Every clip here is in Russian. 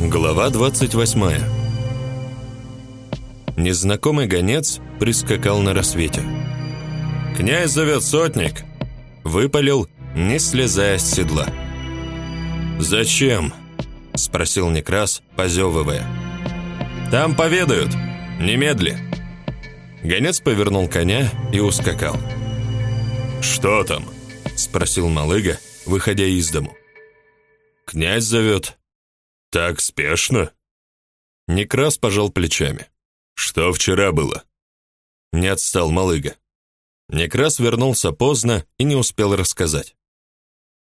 Глава 28. Незнакомый гонец прискакал на рассвете. «Князь зовет сотник!» Выпалил, не слезая с седла. «Зачем?» – спросил Некрас, позевывая. «Там поведают! Немедли!» Гонец повернул коня и ускакал. «Что там?» – спросил Малыга, выходя из дому. «Князь зовет». «Так спешно?» Некрас пожал плечами. «Что вчера было?» Не отстал Малыга. Некрас вернулся поздно и не успел рассказать.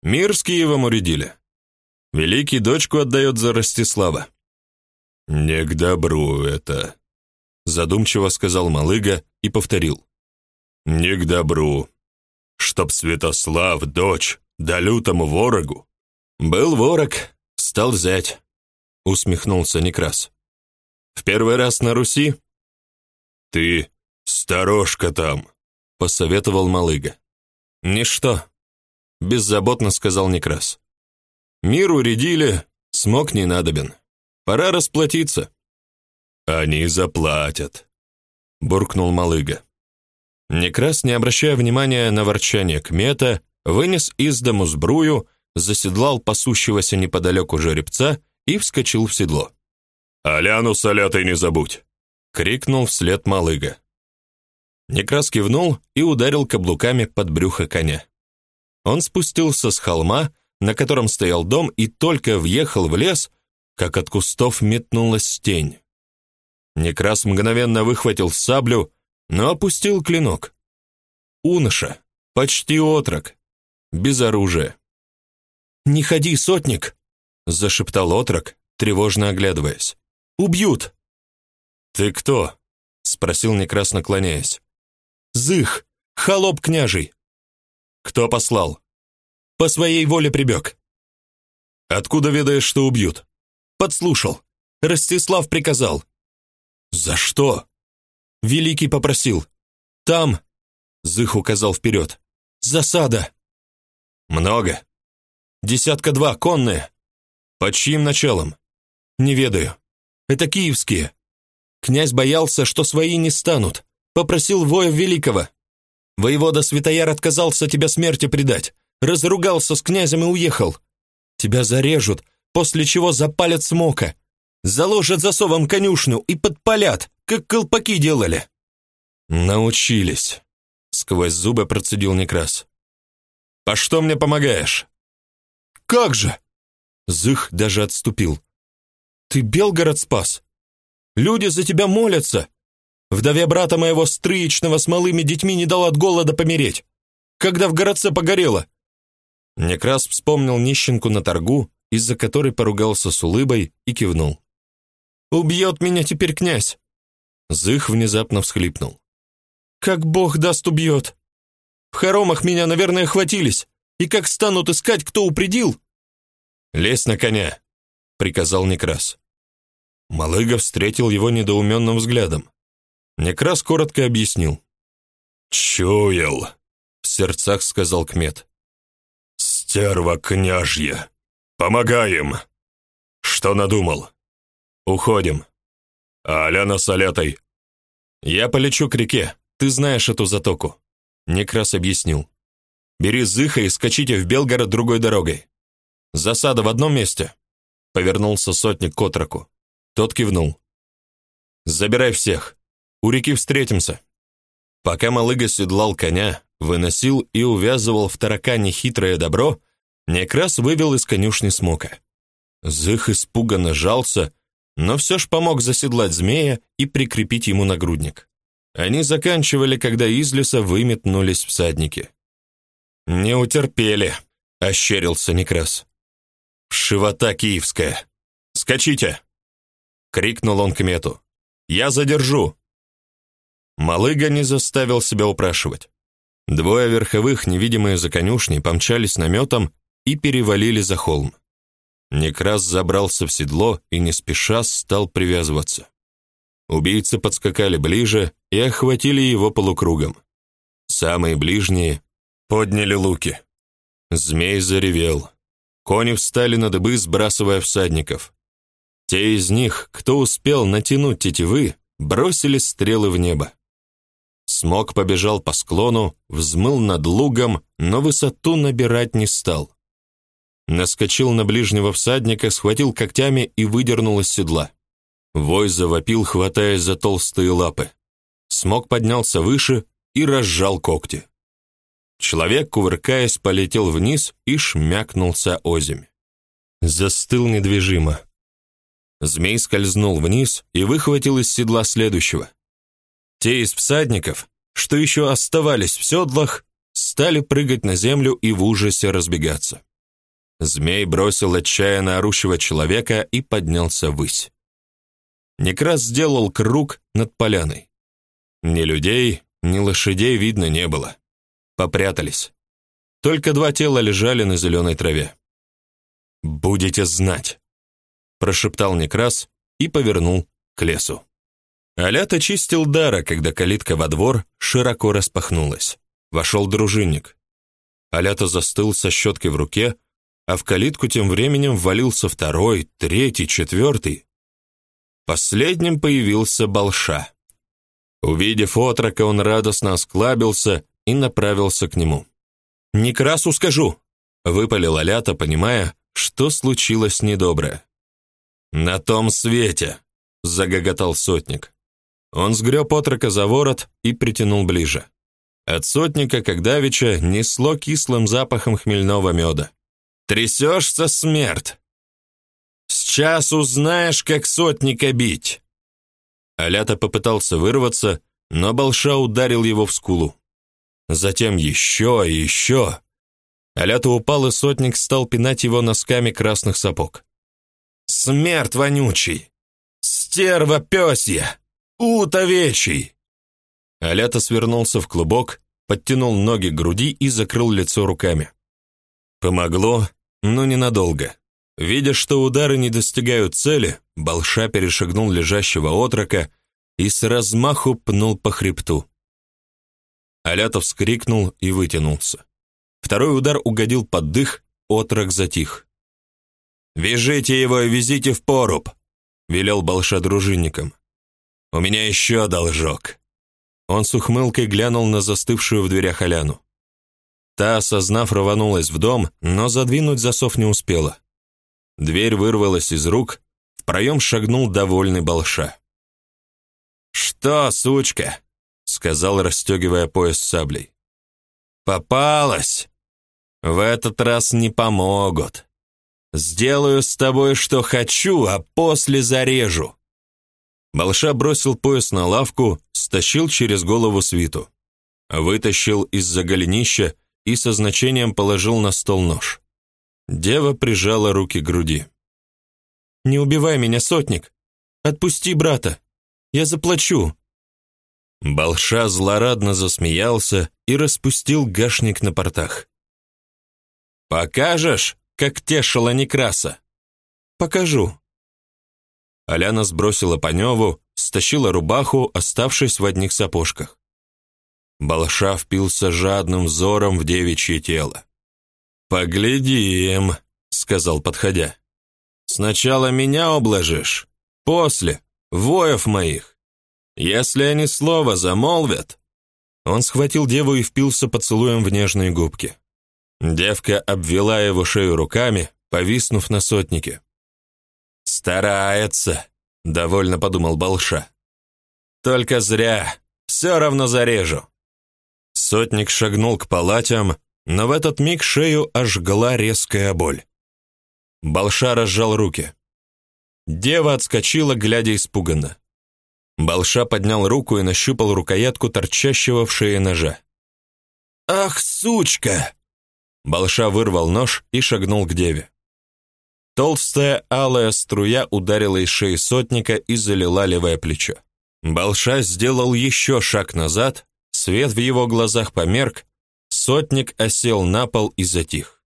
Мир с Киевом уредили. Великий дочку отдает за Ростислава. «Не к добру это», — задумчиво сказал Малыга и повторил. «Не к добру. Чтоб Святослав, дочь, да лютому ворогу «Был ворог, стал взять», — усмехнулся Некрас. «В первый раз на Руси?» «Ты сторожка там», — посоветовал Малыга. «Ничто», — беззаботно сказал Некрас. «Мир уредили, смог не надобен. Пора расплатиться». «Они заплатят», — буркнул Малыга. Некрас, не обращая внимания на ворчание кмета, вынес из дому сбрую, заседлал пасущегося неподалеку жеребца и вскочил в седло. «Аляну солятой не забудь!» — крикнул вслед малыга. Некрас кивнул и ударил каблуками под брюхо коня. Он спустился с холма, на котором стоял дом, и только въехал в лес, как от кустов метнулась тень. Некрас мгновенно выхватил саблю, но опустил клинок. Уноша, почти отрок, без оружия. «Не ходи, сотник!» — зашептал отрок, тревожно оглядываясь. «Убьют!» «Ты кто?» — спросил Некрас, наклоняясь. «Зых, холоп княжий!» «Кто послал?» «По своей воле прибег». «Откуда ведаешь, что убьют?» «Подслушал. Ростислав приказал». «За что?» «Великий попросил. Там...» Зых указал вперед. «Засада». «Много?» Десятка два, конные. Под чьим началом? Не ведаю. Это киевские. Князь боялся, что свои не станут. Попросил воя великого. Воевода Святояр отказался тебя смерти предать. Разругался с князем и уехал. Тебя зарежут, после чего запалят смока. Заложат засовом конюшню и подпалят, как колпаки делали. Научились. Сквозь зубы процедил Некрас. «По что мне помогаешь?» «Как же?» Зых даже отступил. «Ты Белгород спас? Люди за тебя молятся. Вдове брата моего строечного с малыми детьми не дал от голода помереть, когда в городце погорело». Некрас вспомнил нищенку на торгу, из-за которой поругался с улыбой и кивнул. «Убьет меня теперь князь!» Зых внезапно всхлипнул. «Как бог даст, убьет! В хоромах меня, наверное, хватились. И как станут искать, кто упредил?» «Лезь на коня», — приказал Некрас. Малыга встретил его недоуменным взглядом. Некрас коротко объяснил. «Чуял», — в сердцах сказал Кмет. «Стерва княжья! Помогаем!» «Что надумал?» «Уходим». «А Аляна с Алятой?» «Я полечу к реке, ты знаешь эту затоку», — Некрас объяснил. Бери Зыха и скачите в Белгород другой дорогой. Засада в одном месте. Повернулся сотник к отроку. Тот кивнул. Забирай всех. У реки встретимся. Пока Малыга седлал коня, выносил и увязывал в таракане хитрое добро, Некрас вывел из конюшни смока. Зых испуганно жался, но все ж помог заседлать змея и прикрепить ему нагрудник. Они заканчивали, когда из леса выметнулись всадники. «Не утерпели», — ощерился Некрас. «Шивота киевская! Скачите!» — крикнул он к мету. «Я задержу!» Малыга не заставил себя упрашивать. Двое верховых, невидимые за конюшней, помчались наметом и перевалили за холм. Некрас забрался в седло и не спеша стал привязываться. Убийцы подскакали ближе и охватили его полукругом. Самые ближние Подняли луки. Змей заревел. Кони встали на дыбы, сбрасывая всадников. Те из них, кто успел натянуть тетивы, бросили стрелы в небо. Смог побежал по склону, взмыл над лугом, но высоту набирать не стал. Наскочил на ближнего всадника, схватил когтями и выдернул из седла. Вой завопил, хватаясь за толстые лапы. Смог поднялся выше и разжал когти. Человек, кувыркаясь, полетел вниз и шмякнулся озимь. Застыл недвижимо. Змей скользнул вниз и выхватил из седла следующего. Те из всадников, что еще оставались в седлах, стали прыгать на землю и в ужасе разбегаться. Змей бросил отчаянно орущего человека и поднялся ввысь. Некрас сделал круг над поляной. Ни людей, ни лошадей видно не было попрятались. Только два тела лежали на зеленой траве. «Будете знать», — прошептал Некрас и повернул к лесу. Алят очистил дара, когда калитка во двор широко распахнулась. Вошел дружинник. Алята застыл со щеткой в руке, а в калитку тем временем ввалился второй, третий, четвертый. Последним появился Балша. Увидев отрока, он радостно осклабился и направился к нему. «Не красу скажу!» — выпалил Алята, понимая, что случилось недоброе. «На том свете!» — загоготал сотник. Он сгреб отрока за ворот и притянул ближе. От сотника, как давеча, несло кислым запахом хмельного меда. «Трясешься, смерть! Сейчас узнаешь, как сотника бить!» Алята попытался вырваться, но Балша ударил его в скулу затем еще и еще. Алята упал, и сотник стал пинать его носками красных сапог. «Смерть вонючий! Стерва пёсья! Ут овечий!» Алята свернулся в клубок, подтянул ноги к груди и закрыл лицо руками. Помогло, но ненадолго. Видя, что удары не достигают цели, Балша перешагнул лежащего отрока и с размаху пнул по хребту. Алятов вскрикнул и вытянулся. Второй удар угодил под дых, отрок затих. «Вяжите его и везите в поруб», — велел Балша дружинникам. «У меня еще должок». Он с ухмылкой глянул на застывшую в дверях Аляну. Та, осознав, рванулась в дом, но задвинуть засов не успела. Дверь вырвалась из рук, в проем шагнул довольный Балша. «Что, сучка?» Сказал, расстегивая пояс саблей. Попалась. В этот раз не помогут. Сделаю с тобой что хочу, а после зарежу. Балша бросил пояс на лавку, стащил через голову свиту, вытащил из-за голенища и со значением положил на стол нож. Дева прижала руки к груди. Не убивай меня, сотник. Отпусти брата. Я заплачу. Балша злорадно засмеялся и распустил гашник на портах. «Покажешь, как тешила Некраса?» «Покажу». Аляна сбросила Паневу, стащила рубаху, оставшись в одних сапожках. Балша впился жадным взором в девичье тело. «Поглядим», — сказал, подходя. «Сначала меня обложишь, после — воев моих. Если они слово замолвят...» Он схватил деву и впился поцелуем в нежные губки. Девка обвела его шею руками, повиснув на сотнике. «Старается», — довольно подумал Балша. «Только зря, все равно зарежу». Сотник шагнул к палатям, но в этот миг шею ожгла резкая боль. Балша разжал руки. Дева отскочила, глядя испуганно. Балша поднял руку и нащупал рукоятку торчащего в шее ножа. «Ах, сучка!» Балша вырвал нож и шагнул к деве. Толстая алая струя ударила из шеи сотника и залила левое плечо. Балша сделал еще шаг назад, свет в его глазах померк, сотник осел на пол и затих.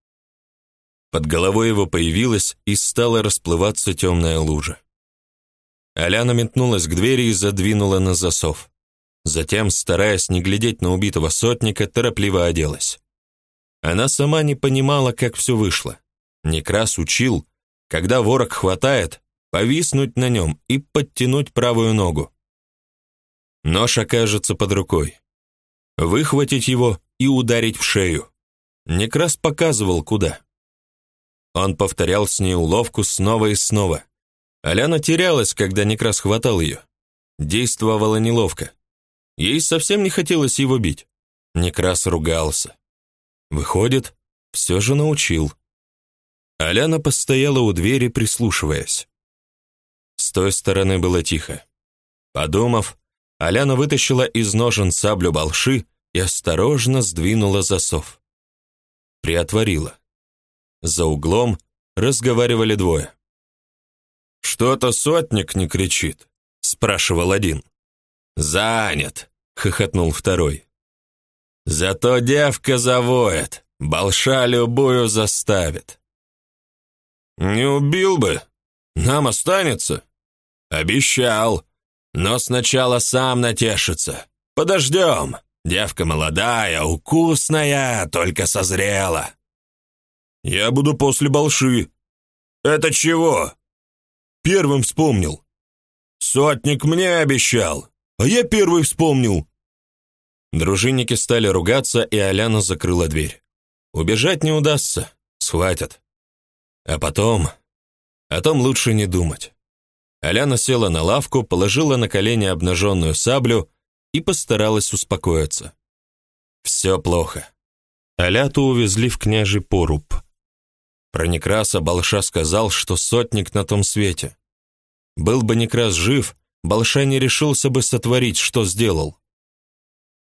Под головой его появилась и стала расплываться темная лужа. Аляна метнулась к двери и задвинула на засов. Затем, стараясь не глядеть на убитого сотника, торопливо оделась. Она сама не понимала, как все вышло. Некрас учил, когда ворог хватает, повиснуть на нем и подтянуть правую ногу. Нож окажется под рукой. Выхватить его и ударить в шею. Некрас показывал, куда. Он повторял с ней уловку снова и снова. Аляна терялась, когда Некрас хватал ее. Действовала неловко. Ей совсем не хотелось его бить. Некрас ругался. Выходит, все же научил. Аляна постояла у двери, прислушиваясь. С той стороны было тихо. Подумав, Аляна вытащила из ножен саблю балши и осторожно сдвинула засов. Приотворила. За углом разговаривали двое. «Что-то сотник не кричит», — спрашивал один. «Занят», — хохотнул второй. «Зато девка завоет, балша любую заставит». «Не убил бы, нам останется». «Обещал, но сначала сам натешится. Подождем, девка молодая, укусная, только созрела». «Я буду после балши». «Это чего?» Первым вспомнил. Сотник мне обещал, а я первый вспомнил. Дружинники стали ругаться, и Аляна закрыла дверь. Убежать не удастся, схватят. А потом... О том лучше не думать. Аляна села на лавку, положила на колени обнаженную саблю и постаралась успокоиться. Все плохо. Аляту увезли в княжий поруб. Про Некраса Балша сказал, что сотник на том свете. Был бы Некрас жив, Балша не решился бы сотворить, что сделал.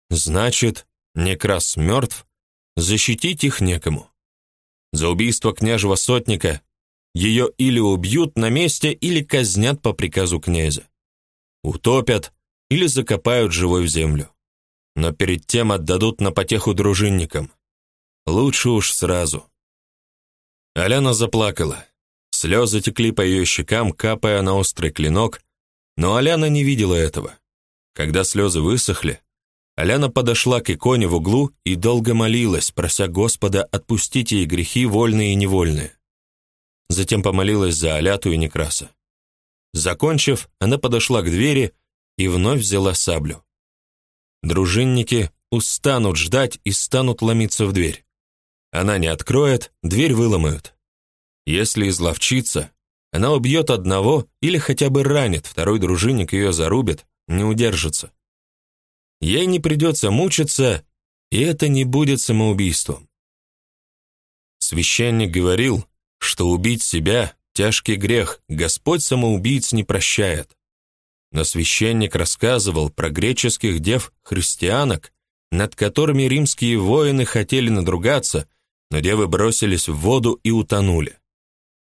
Значит, Некрас мертв, защитить их некому. За убийство княжего сотника ее или убьют на месте, или казнят по приказу князя. Утопят или закопают живой в землю. Но перед тем отдадут на потеху дружинникам. Лучше уж сразу. Аляна заплакала. Слезы текли по ее щекам, капая на острый клинок, но Аляна не видела этого. Когда слезы высохли, Аляна подошла к иконе в углу и долго молилась, прося Господа отпустить ей грехи вольные и невольные. Затем помолилась за Аляту и Некраса. Закончив, она подошла к двери и вновь взяла саблю. Дружинники устанут ждать и станут ломиться в дверь. Она не откроет, дверь выломают. Если изловчиться, она убьет одного или хотя бы ранит, второй дружинник ее зарубит, не удержится. Ей не придется мучиться, и это не будет самоубийством. Священник говорил, что убить себя – тяжкий грех, Господь самоубийц не прощает. Но священник рассказывал про греческих дев-христианок, над которыми римские воины хотели надругаться – но девы бросились в воду и утонули.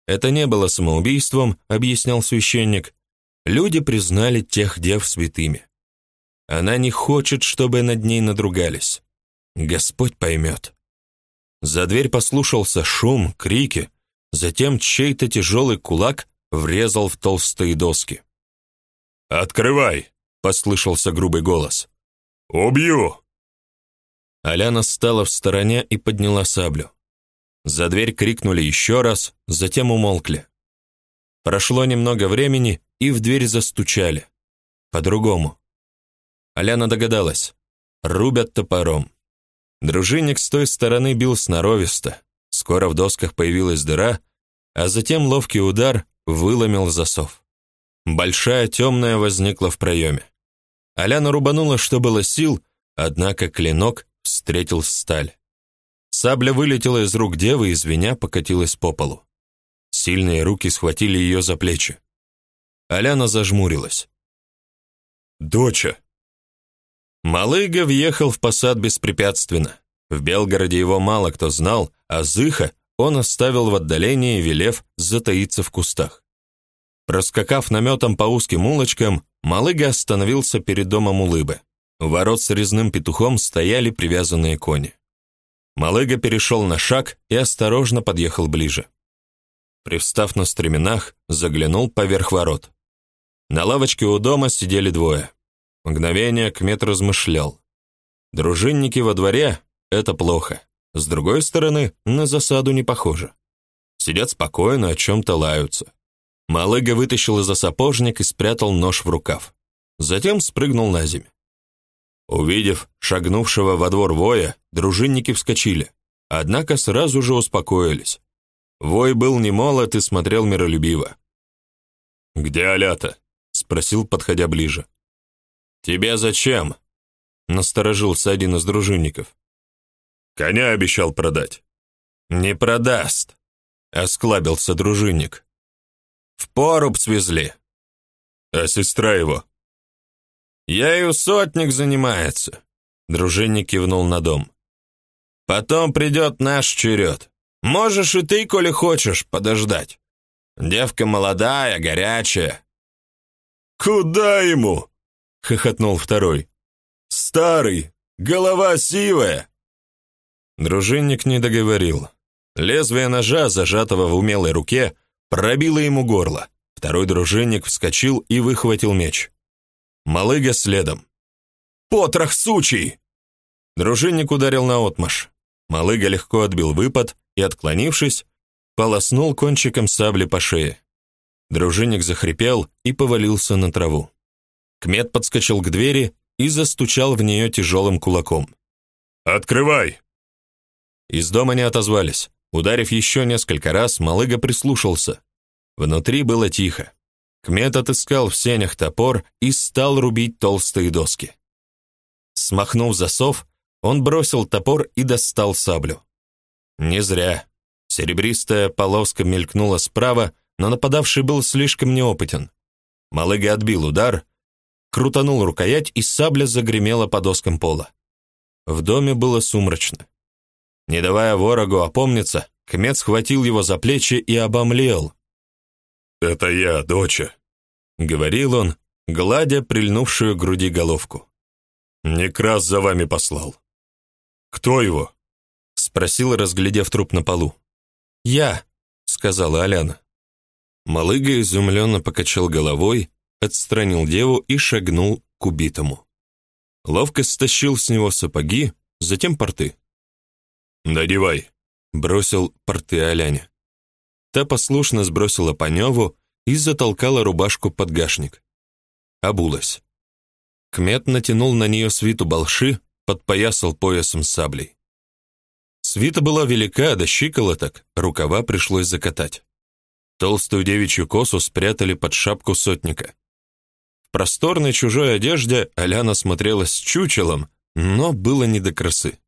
Это не было самоубийством, объяснял священник. Люди признали тех дев святыми. Она не хочет, чтобы над ней надругались. Господь поймет. За дверь послушался шум, крики, затем чей-то тяжелый кулак врезал в толстые доски. «Открывай!» — послышался грубый голос. «Убью!» Аляна стала в стороне и подняла саблю. За дверь крикнули еще раз, затем умолкли. Прошло немного времени, и в дверь застучали. По-другому. Аляна догадалась. Рубят топором. Дружинник с той стороны бил сноровисто. Скоро в досках появилась дыра, а затем ловкий удар выломил засов. Большая темная возникла в проеме. Аляна рубанула, что было сил, однако клинок встретил сталь. Сабля вылетела из рук девы и звеня покатилась по полу. Сильные руки схватили ее за плечи. Аляна зажмурилась. «Доча!» Малыга въехал в посад беспрепятственно. В Белгороде его мало кто знал, а Зыха он оставил в отдалении, велев затаиться в кустах. Проскакав наметом по узким улочкам, Малыга остановился перед домом Улыбы. У ворот с резным петухом стояли привязанные кони. Малыга перешел на шаг и осторожно подъехал ближе. Привстав на стременах, заглянул поверх ворот. На лавочке у дома сидели двое. Мгновение Кмет размышлял. Дружинники во дворе — это плохо. С другой стороны, на засаду не похоже. Сидят спокойно, о чем-то лаются. Малыга вытащил из-за сапожник и спрятал нож в рукав. Затем спрыгнул на землю. Увидев шагнувшего во двор воя, дружинники вскочили, однако сразу же успокоились. Вой был не молод и смотрел миролюбиво. «Где Алята?» — спросил, подходя ближе. «Тебе зачем?» — насторожился один из дружинников. «Коня обещал продать». «Не продаст», — осклабился дружинник. «В поруб свезли». «А сестра его?» «Ею сотник занимается», — дружинник кивнул на дом. «Потом придет наш черед. Можешь и ты, коли хочешь, подождать. Девка молодая, горячая». «Куда ему?» — хохотнул второй. «Старый, голова сивая». Дружинник не договорил. Лезвие ножа, зажатого в умелой руке, пробило ему горло. Второй дружинник вскочил и выхватил меч. Малыга следом. «Потрох сучий!» Дружинник ударил наотмашь. Малыга легко отбил выпад и, отклонившись, полоснул кончиком сабли по шее. Дружинник захрипел и повалился на траву. Кмет подскочил к двери и застучал в нее тяжелым кулаком. «Открывай!» Из дома не отозвались. Ударив еще несколько раз, Малыга прислушался. Внутри было тихо. Кмет отыскал в сенях топор и стал рубить толстые доски. Смахнув засов, он бросил топор и достал саблю. Не зря. Серебристая полоска мелькнула справа, но нападавший был слишком неопытен. Малыга отбил удар, крутанул рукоять, и сабля загремела по доскам пола. В доме было сумрачно. Не давая ворогу опомниться, Кмет схватил его за плечи и обомлел. «Это я, доча», — говорил он, гладя прильнувшую к груди головку. «Некрас за вами послал». «Кто его?» — спросил, разглядев труп на полу. «Я», — сказала Аляна. Малыга изумленно покачал головой, отстранил деву и шагнул к убитому. Ловко стащил с него сапоги, затем порты. «Надевай», — бросил порты Аляне. Та послушно сбросила Паневу и затолкала рубашку под гашник. Обулась. Кмет натянул на нее свиту балши, подпоясал поясом саблей. Свита была велика до щиколоток, рукава пришлось закатать. Толстую девичью косу спрятали под шапку сотника. В просторной чужой одежде Аляна смотрелась чучелом, но было не до красы.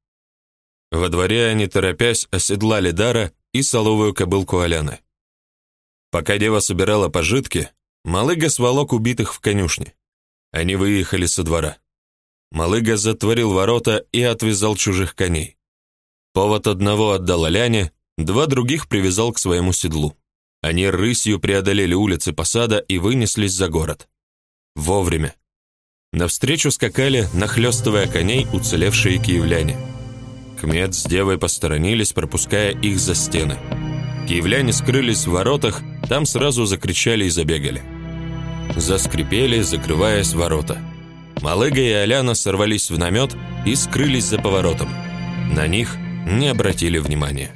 Во дворе они, торопясь, оседлали Дара и соловую кобылку Аляны. Пока дева собирала пожитки, Малыга сволок убитых в конюшне. Они выехали со двора. Малыга затворил ворота и отвязал чужих коней. Повод одного отдал Аляне, два других привязал к своему седлу. Они рысью преодолели улицы посада и вынеслись за город. Вовремя. Навстречу скакали, нахлёстывая коней, уцелевшие киевляне. Кмет с девой посторонились, пропуская их за стены. Киевляне скрылись в воротах, там сразу закричали и забегали. Заскрипели, закрываясь ворота. Малыга и Аляна сорвались в намет и скрылись за поворотом. На них не обратили внимания.